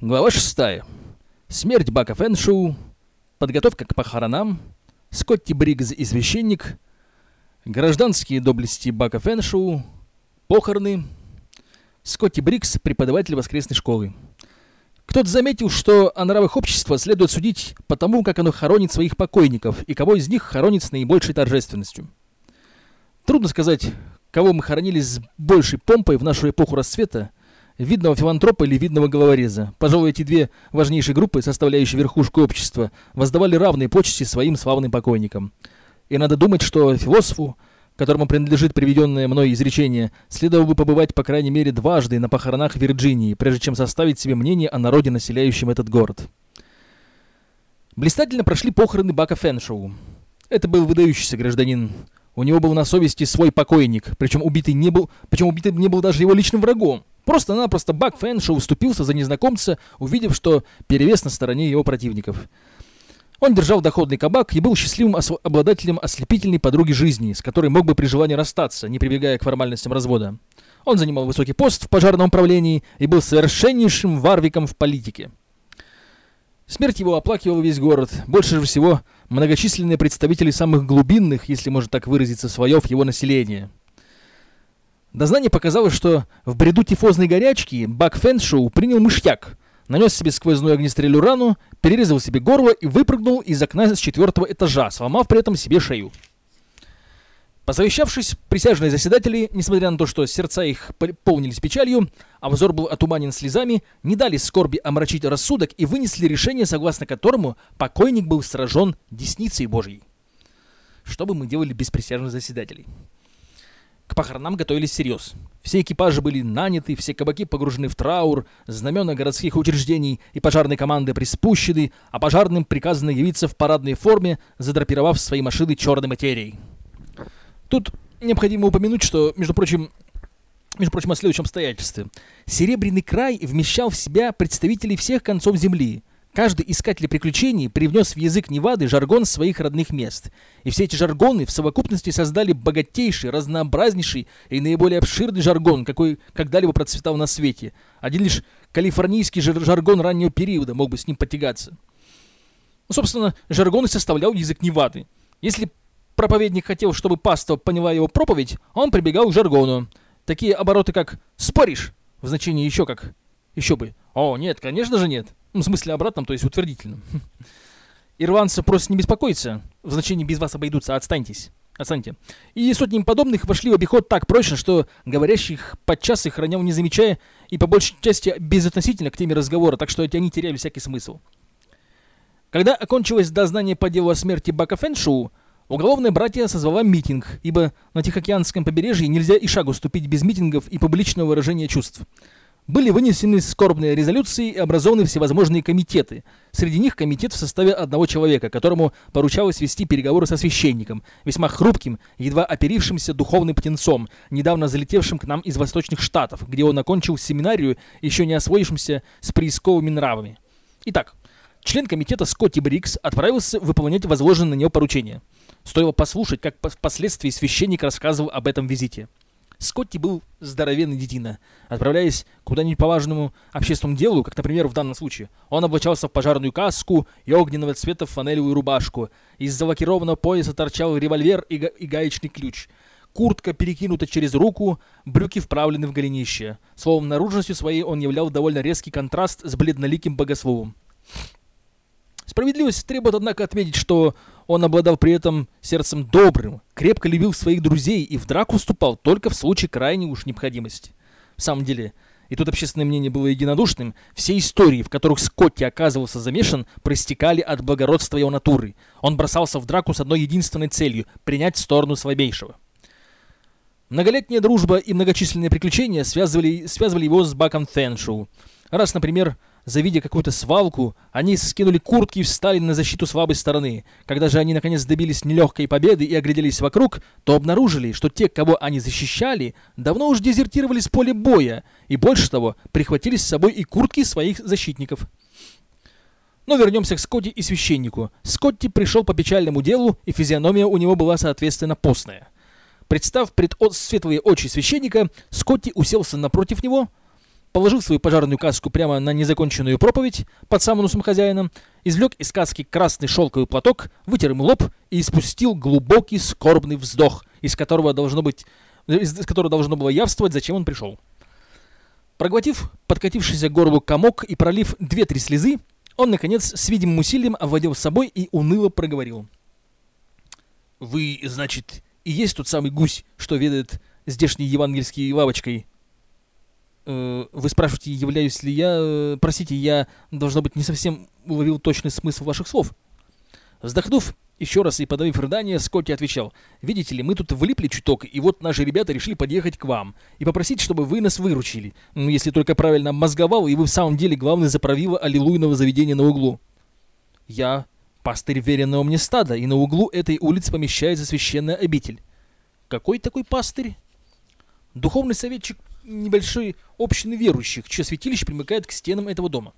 Глава 6. Смерть Бака Фэншоу, подготовка к похоронам, Скотти Бригз и священник, гражданские доблести Бака Фэншоу, похороны, Скотти Бригз, преподаватель воскресной школы. Кто-то заметил, что о нравах общества следует судить по тому, как оно хоронит своих покойников и кого из них хоронит с наибольшей торжественностью. Трудно сказать, кого мы хоронили с большей помпой в нашу эпоху расцвета, видного филантропа или видного головореза. Пожалуй, эти две важнейшие группы, составляющие верхушку общества, воздавали равные почести своим славным покойникам. И надо думать, что философу, которому принадлежит приведенное мной изречение, следовало бы побывать по крайней мере дважды на похоронах Вирджинии, прежде чем составить себе мнение о народе, населяющем этот город. Блистательно прошли похороны Бака Фэншоу. Это был выдающийся гражданин. У него был на совести свой покойник, причем убитый не был, причем убитый не был даже его личным врагом. Просто-напросто Бак Фэншоу уступился за незнакомца, увидев, что перевес на стороне его противников. Он держал доходный кабак и был счастливым обладателем ослепительной подруги жизни, с которой мог бы при желании расстаться, не прибегая к формальностям развода. Он занимал высокий пост в пожарном управлении и был совершеннейшим варвиком в политике. Смерть его оплакивал весь город. Больше всего многочисленные представители самых глубинных, если можно так выразиться, слоев его населения. Дознание показало, что в бреду тифозной горячки Бак Фэншоу принял мышьяк, нанес себе сквозную огнестрельную рану, перерезал себе горло и выпрыгнул из окна с четвертого этажа, сломав при этом себе шею. Посовещавшись, присяжные заседатели, несмотря на то, что сердца их полнились печалью, а взор был отуманен слезами, не дали скорби омрачить рассудок и вынесли решение, согласно которому покойник был сражен десницей Божьей. Что бы мы делали без присяжных заседателей? К похоронам готовились всерьез. Все экипажи были наняты, все кабаки погружены в траур, знамена городских учреждений и пожарной команды приспущены, а пожарным приказано явиться в парадной форме, задрапировав свои машины черной материей. Тут необходимо упомянуть, что, между прочим, между прочим, о следующем обстоятельстве. Серебряный край вмещал в себя представителей всех концов земли. Каждый искатель приключений привнес в язык Невады жаргон своих родных мест. И все эти жаргоны в совокупности создали богатейший, разнообразнейший и наиболее обширный жаргон, какой когда-либо процветал на свете. Один лишь калифорнийский жаргон раннего периода мог бы с ним потягаться. Ну, собственно, жаргон и составлял язык Невады. Если проповедник хотел, чтобы паства поняла его проповедь, он прибегал к жаргону. Такие обороты, как «споришь», в значении еще как «еще бы». О, нет, конечно же нет. Ну, в смысле обратном, то есть утвердительном. Ирландцы просто не беспокоятся. В значении «без вас обойдутся», отстаньтесь. Отстаньте. И сотни подобных вошли в обиход так прочно, что говорящих подчас их хранял не замечая и по большей части безотносительно к теме разговора, так что эти они теряли всякий смысл. Когда окончилось дознание по делу о смерти Бака Фэншоу, Уголовное братья созвала митинг, ибо на Тихоокеанском побережье нельзя и шагу ступить без митингов и публичного выражения чувств. Были вынесены скорбные резолюции и образованы всевозможные комитеты. Среди них комитет в составе одного человека, которому поручалось вести переговоры со священником, весьма хрупким, едва оперившимся духовным птенцом, недавно залетевшим к нам из Восточных Штатов, где он окончил семинарию, еще не освоившимся с приисковыми нравами. Итак, член комитета Скотти Брикс отправился выполнять возложенное на него поручение – Стоило послушать, как впоследствии священник рассказывал об этом визите. Скотти был здоровенный детина. Отправляясь куда-нибудь по важному общественному делу, как, например, в данном случае, он облачался в пожарную каску и огненного цвета фанелевую рубашку. Из залакированного пояса торчал револьвер и, га и гаечный ключ. Куртка перекинута через руку, брюки вправлены в голенище. Словом, наружностью своей он являл довольно резкий контраст с бледноликим богословом. Справедливость требует, однако, отметить, что он обладал при этом сердцем добрым, крепко любил своих друзей и в драку вступал только в случае крайней уж необходимости. В самом деле, и тут общественное мнение было единодушным, все истории, в которых Скотти оказывался замешан, проистекали от благородства его натуры. Он бросался в драку с одной единственной целью – принять сторону слабейшего. Многолетняя дружба и многочисленные приключения связывали, связывали его с Баком Фэншоу. Раз, например, Завидя какую-то свалку, они скинули куртки и встали на защиту слабой стороны. Когда же они наконец добились нелегкой победы и огляделись вокруг, то обнаружили, что те, кого они защищали, давно уже дезертировали с поля боя, и больше того, прихватили с собой и куртки своих защитников. Но вернемся к Скотти и священнику. Скотти пришел по печальному делу, и физиономия у него была соответственно постная. Представ пред светлые очи священника, Скотти уселся напротив него, положил свою пожарную каску прямо на незаконченную проповедь под самым носом хозяина, извлек из каски красный шелковый платок, вытер ему лоб и испустил глубокий скорбный вздох, из которого должно быть, из которого должно было явствовать, зачем он пришел. Проглотив подкатившийся горлу комок и пролив две-три слезы, он, наконец, с видимым усилием овладел собой и уныло проговорил. «Вы, значит, и есть тот самый гусь, что ведает здешней евангельской лавочкой?» Э, «Вы спрашиваете, являюсь ли я... Э, простите, я, должно быть, не совсем уловил точный смысл ваших слов». Вздохнув, еще раз и подавив рыдание, Скотти отвечал, «Видите ли, мы тут влипли чуток, и вот наши ребята решили подъехать к вам и попросить, чтобы вы нас выручили. Ну, если только правильно мозговал, и вы в самом деле главный заправила аллилуйного заведения на углу». «Я пастырь веренного мне стада, и на углу этой улицы помещается священная обитель». «Какой такой пастырь?» «Духовный советчик небольшой общины верующих, чье святилище примыкает к стенам этого дома».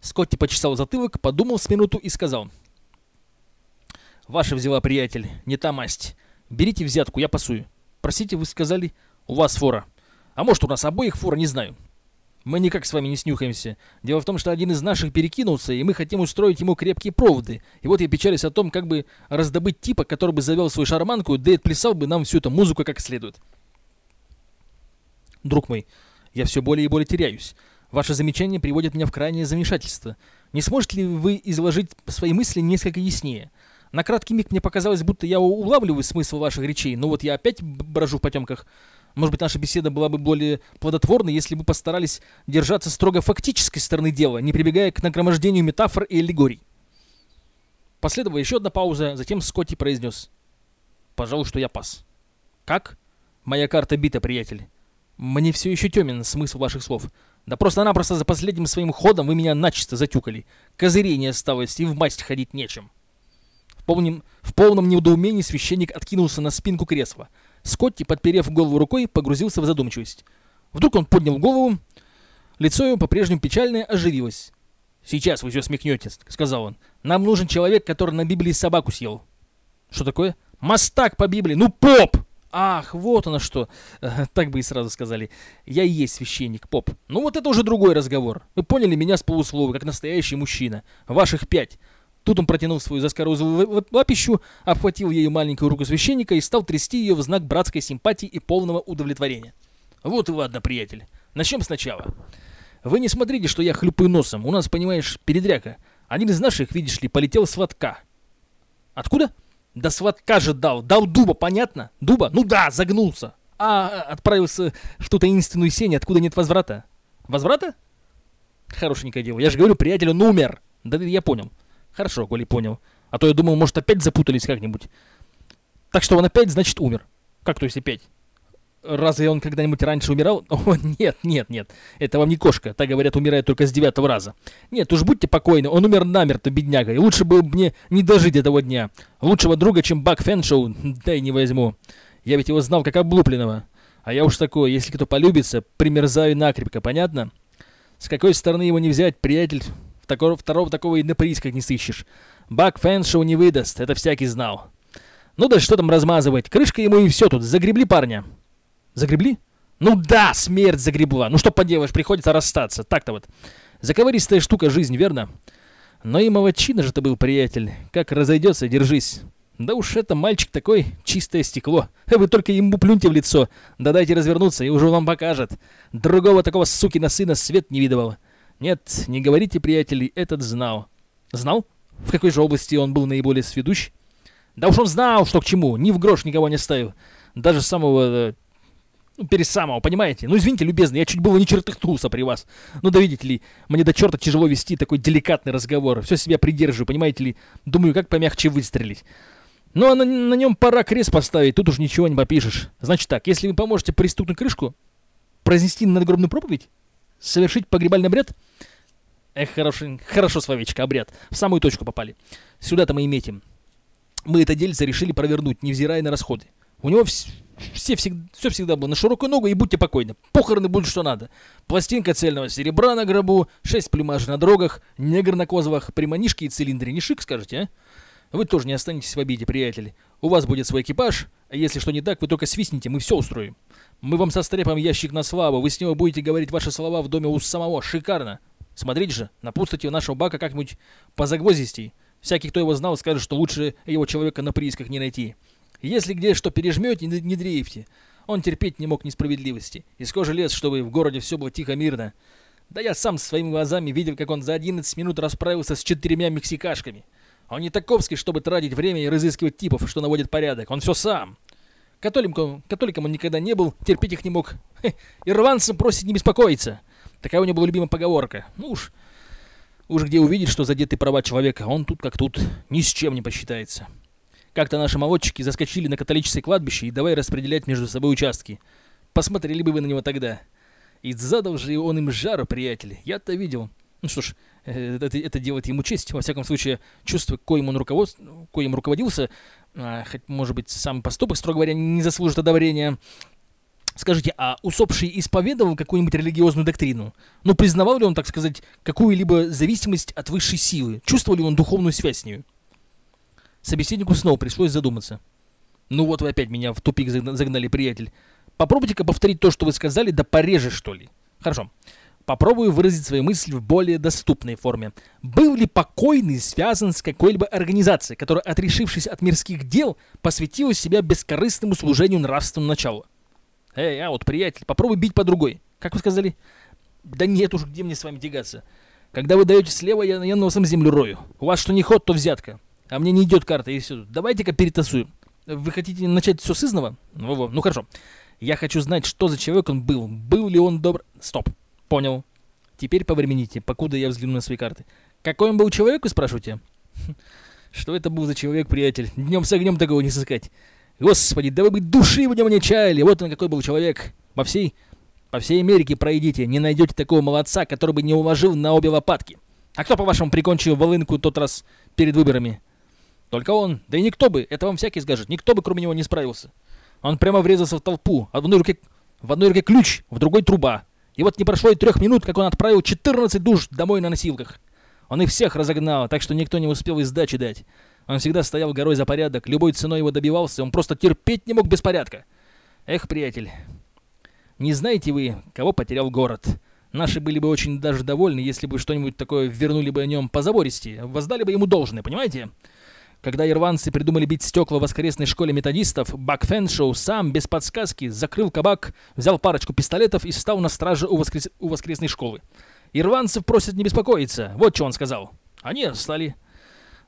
Скотти почесал затылок, подумал с минуту и сказал – Ваша взяла, приятель, не та масть. Берите взятку, я пасую. Простите, вы сказали, у вас фора. А может, у нас обоих фора, не знаю. Мы никак с вами не снюхаемся. Дело в том, что один из наших перекинулся, и мы хотим устроить ему крепкие проводы. И вот я печалюсь о том, как бы раздобыть типа, который бы завел свою шарманку, да и отплясал бы нам всю эту музыку как следует. Друг мой, я все более и более теряюсь. Ваше замечание приводит меня в крайнее замешательство. Не сможете ли вы изложить свои мысли несколько яснее? На краткий миг мне показалось, будто я улавливаю смысл ваших речей, но вот я опять брожу в потемках. Может быть, наша беседа была бы более плодотворной, если бы постарались держаться строго фактической стороны дела, не прибегая к нагромождению метафор и аллегорий. Последовала еще одна пауза, затем Скотти произнес. «Пожалуй, что я пас». «Как?» «Моя карта бита, приятель. Мне все еще темен смысл ваших слов. Да просто-напросто за последним своим ходом вы меня начисто затюкали. Козырей не осталось, и в масть ходить нечем». В полном, в полном недоумении священник откинулся на спинку кресла. Скотти, подперев голову рукой, погрузился в задумчивость. Вдруг он поднял голову. Лицо его по-прежнему печальное оживилось. «Сейчас вы все смехнете», — сказал он. «Нам нужен человек, который на Библии собаку съел». «Что такое?» «Мастак по Библии! Ну, поп!» «Ах, вот оно что!» Так бы и сразу сказали. «Я и есть священник, поп». «Ну вот это уже другой разговор. Вы поняли меня с полуслова, как настоящий мужчина. Ваших пять. Тут он протянул свою заскорузлую лапищу, обхватил ею маленькую руку священника и стал трясти ее в знак братской симпатии и полного удовлетворения. «Вот и ладно, приятель. Начнем сначала. Вы не смотрите, что я хлюпаю носом. У нас, понимаешь, передряга. Один из наших, видишь ли, полетел с лотка». «Откуда?» «Да с лотка же дал. Дал дуба, понятно? Дуба? Ну да, загнулся. А отправился в ту таинственную сень, откуда нет возврата». «Возврата?» «Хорошенькое дело. Я же говорю, приятель, он умер». «Да я понял». Хорошо, Коли понял. А то я думал, может, опять запутались как-нибудь. Так что он опять, значит, умер. Как то есть опять? Разве он когда-нибудь раньше умирал? О, нет, нет, нет. Это вам не кошка. Так говорят, умирает только с девятого раза. Нет, уж будьте покойны. Он умер намертво, бедняга. И лучше бы мне не дожить этого дня. Лучшего друга, чем Бак Фэншоу, дай не возьму. Я ведь его знал как облупленного. А я уж такой, если кто полюбится, примерзаю накрепко, понятно? С какой стороны его не взять, приятель, Такого, второго такого и на приисках не сыщешь. Бак Фэншоу не выдаст, это всякий знал. Ну да что там размазывать, крышка ему и все тут, загребли парня. Загребли? Ну да, смерть загребла. Ну что поделаешь, приходится расстаться. Так-то вот. Заковыристая штука жизнь, верно? Но и молодчина же ты был, приятель. Как разойдется, держись. Да уж это мальчик такой, чистое стекло. Вы только ему плюньте в лицо. Да дайте развернуться, и уже вам покажет. Другого такого сукина сына свет не видывал. Нет, не говорите, приятели, этот знал. Знал? В какой же области он был наиболее сведущ? Да уж он знал, что к чему, ни в грош никого не ставил. Даже самого... Ну, пересамого, понимаете? Ну, извините, любезный, я чуть было не чертыхнулся при вас. Ну, да видите ли, мне до черта тяжело вести такой деликатный разговор. Все себя придерживаю, понимаете ли? Думаю, как помягче выстрелить. Ну, а на, на нем пора крест поставить, тут уж ничего не попишешь. Значит так, если вы поможете пристукнуть крышку, произнести надгробную проповедь, совершить погребальный обряд, Эх, хороший, хорошо, словечко, обряд. В самую точку попали. Сюда-то мы и метим. Мы это дельце решили провернуть, невзирая на расходы. У него вс все, всегда, все всегда было на широкую ногу, и будьте покойны. Похороны будут что надо. Пластинка цельного серебра на гробу, шесть плюмажей на дорогах, негр на козлах, приманишки и цилиндры. Не шик, скажете, а? Вы тоже не останетесь в обиде, приятели. У вас будет свой экипаж, а если что не так, вы только свистните, мы все устроим. Мы вам сострепаем ящик на славу, вы с него будете говорить ваши слова в доме у самого. Шикарно. Смотрите же, напутайте нашего бака как-нибудь позагвоздистей. Всякий, кто его знал, скажет, что лучше его человека на приисках не найти. Если где что пережмете, не, дрейфьте. Он терпеть не мог несправедливости. Из кожи лез, чтобы в городе все было тихо-мирно. Да я сам своими глазами видел, как он за 11 минут расправился с четырьмя мексикашками. Он не таковский, чтобы тратить время и разыскивать типов, что наводит порядок. Он все сам. Католиком, католиком он никогда не был, терпеть их не мог. Хе, ирландцам просит не беспокоиться. Такая у него была любимая поговорка. Ну уж, уж где увидеть, что задеты права человека, он тут как тут, ни с чем не посчитается. Как-то наши молодчики заскочили на католическое кладбище и давай распределять между собой участки. Посмотрели бы вы на него тогда. И задал же он им жару, приятели. Я-то видел. Ну что ж, э, это, это делает ему честь. Во всяком случае, чувство, коим он руковод... коим руководился, а, хоть, может быть, сам поступок, строго говоря, не заслужит одобрения. Скажите, а усопший исповедовал какую-нибудь религиозную доктрину? Ну, признавал ли он, так сказать, какую-либо зависимость от высшей силы? Чувствовал ли он духовную связь с ней? Собеседнику снова пришлось задуматься. Ну вот вы опять меня в тупик загнали, приятель. Попробуйте-ка повторить то, что вы сказали, да пореже, что ли. Хорошо. Попробую выразить свои мысли в более доступной форме. Был ли покойный связан с какой-либо организацией, которая, отрешившись от мирских дел, посвятила себя бескорыстному служению нравственному началу? Эй, а вот, приятель, попробуй бить по другой. Как вы сказали? Да нет уж, где мне с вами тягаться. Когда вы даете слева, я, я носом землю рою. У вас что не ход, то взятка. А мне не идет карта, и все. Давайте-ка перетасуем. Вы хотите начать все с изного? Ну, ну хорошо. Я хочу знать, что за человек он был. Был ли он добр... Стоп. Понял. Теперь повремените, покуда я взгляну на свои карты. Какой он был человек, вы спрашиваете? Что это был за человек, приятель? Днем с огнем такого не сыскать. Господи, да вы бы души в нем не чаяли. Вот он какой был человек. Во всей... По всей Америке пройдите, не найдете такого молодца, который бы не уложил на обе лопатки. А кто, по-вашему, прикончил волынку тот раз перед выборами? Только он. Да и никто бы, это вам всякий скажет, никто бы кроме него не справился. Он прямо врезался в толпу. В одной руке, в одной руке ключ, в другой труба. И вот не прошло и трех минут, как он отправил 14 душ домой на носилках. Он их всех разогнал, так что никто не успел и сдачи дать. Он всегда стоял горой за порядок, любой ценой его добивался, он просто терпеть не мог беспорядка. Эх, приятель, не знаете вы, кого потерял город? Наши были бы очень даже довольны, если бы что-нибудь такое вернули бы о нем по забористи, воздали бы ему должное, понимаете? Когда ирванцы придумали бить стекла в воскресной школе методистов, Бак Фэншоу сам, без подсказки, закрыл кабак, взял парочку пистолетов и стал на страже у, воскрес... у воскресной школы. Ирванцев просят не беспокоиться. Вот что он сказал. Они стали.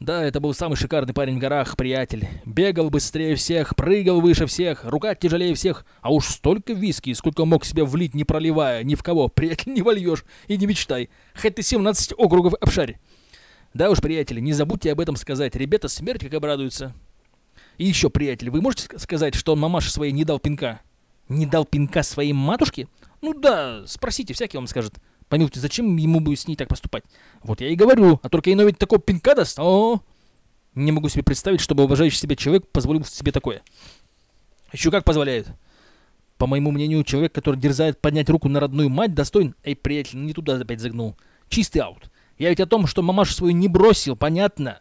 Да, это был самый шикарный парень в горах, приятель. Бегал быстрее всех, прыгал выше всех, рука тяжелее всех. А уж столько виски, сколько мог себе влить, не проливая, ни в кого. Приятель, не вольешь и не мечтай. Хоть ты 17 округов обшарь. Да уж, приятели, не забудьте об этом сказать. Ребята смерть как обрадуются. И еще, приятель, вы можете сказать, что он мамаше своей не дал пинка? Не дал пинка своей матушке? Ну да, спросите, всякий вам скажет. Помилуйте, зачем ему будет с ней так поступать? Вот я и говорю, а только иной ведь такого пинка даст. О, не могу себе представить, чтобы уважающий себя человек позволил себе такое. Еще как позволяет. По моему мнению, человек, который дерзает поднять руку на родную мать, достоин... Эй, приятель, не туда опять загнул. Чистый аут. Я ведь о том, что мамашу свою не бросил, понятно.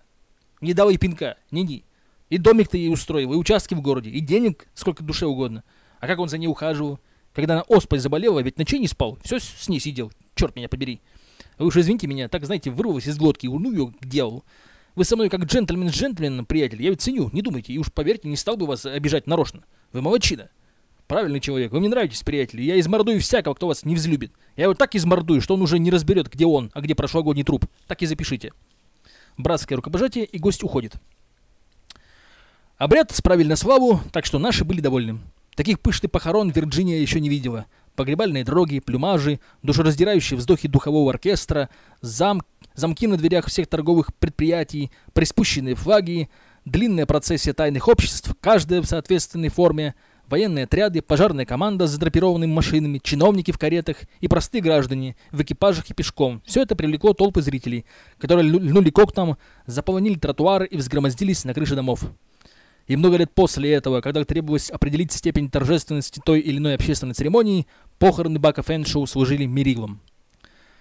Не дал ей пинка, не-не. И домик-то ей устроил, и участки в городе, и денег сколько душе угодно. А как он за ней ухаживал? Когда она оспой заболела, ведь ночей не спал, все с ней сидел. Черт меня побери. Вы уж извините меня, так, знаете, вырвалось из глотки, ну ее к дьяволу. Вы со мной как джентльмен с джентльменом, приятель, я ведь ценю, не думайте, и уж поверьте, не стал бы вас обижать нарочно. Вы молодчина. Правильный человек. Вы мне нравитесь, приятели. Я измордую всякого, кто вас не взлюбит. Я его так измордую, что он уже не разберет, где он, а где прошлогодний труп. Так и запишите. Братское рукопожатие, и гость уходит. Обряд справили на славу, так что наши были довольны. Таких пышных похорон Вирджиния еще не видела. Погребальные дроги, плюмажи, душераздирающие вздохи духового оркестра, зам, замки на дверях всех торговых предприятий, приспущенные флаги, длинная процессия тайных обществ, каждая в соответственной форме – военные отряды, пожарная команда с задрапированными машинами, чиновники в каретах и простые граждане в экипажах и пешком. Все это привлекло толпы зрителей, которые льнули к окнам, заполонили тротуары и взгромоздились на крыши домов. И много лет после этого, когда требовалось определить степень торжественности той или иной общественной церемонии, похороны Бака Фэншоу служили мерилом.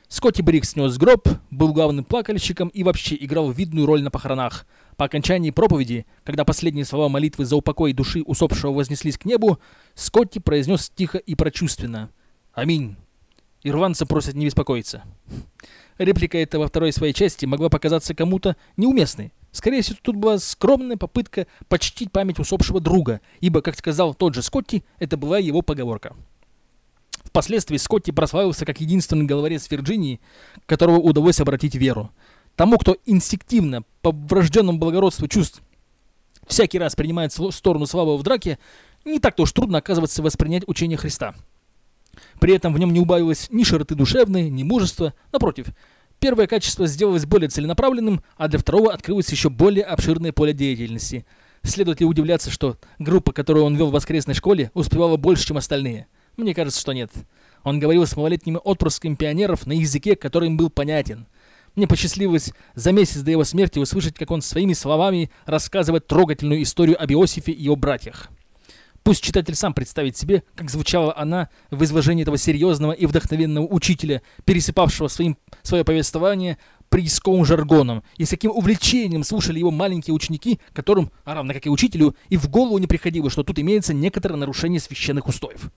Скотти Брикс снес гроб, был главным плакальщиком и вообще играл видную роль на похоронах – По окончании проповеди, когда последние слова молитвы за упокой души усопшего вознеслись к небу, Скотти произнес тихо и прочувственно «Аминь». Ирландцы просят не беспокоиться. Реплика эта во второй своей части могла показаться кому-то неуместной. Скорее всего, тут была скромная попытка почтить память усопшего друга, ибо, как сказал тот же Скотти, это была его поговорка. Впоследствии Скотти прославился как единственный головорез Вирджинии, которого удалось обратить веру. Тому, кто инстинктивно, по врожденному благородству чувств, всякий раз принимает сторону слабого в драке, не так-то уж трудно оказывается воспринять учение Христа. При этом в нем не убавилось ни широты душевной, ни мужества. Напротив, первое качество сделалось более целенаправленным, а для второго открылось еще более обширное поле деятельности. Следует ли удивляться, что группа, которую он вел в воскресной школе, успевала больше, чем остальные? Мне кажется, что нет. Он говорил с малолетними отпрысками пионеров на языке, который им был понятен. Мне посчастливилось за месяц до его смерти услышать, как он своими словами рассказывает трогательную историю об Иосифе и его братьях. Пусть читатель сам представит себе, как звучала она в изложении этого серьезного и вдохновенного учителя, пересыпавшего своим, свое повествование приисковым жаргоном, и с каким увлечением слушали его маленькие ученики, которым, а равно как и учителю, и в голову не приходило, что тут имеется некоторое нарушение священных устоев.